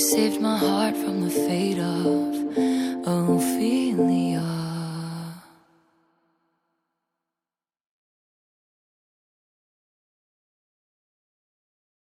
saved my heart from the